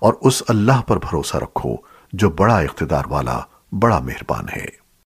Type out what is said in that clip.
اور اس اللہ پر بھروسہ رکھو جو بڑا اقتدار والا بڑا مہربان ہے۔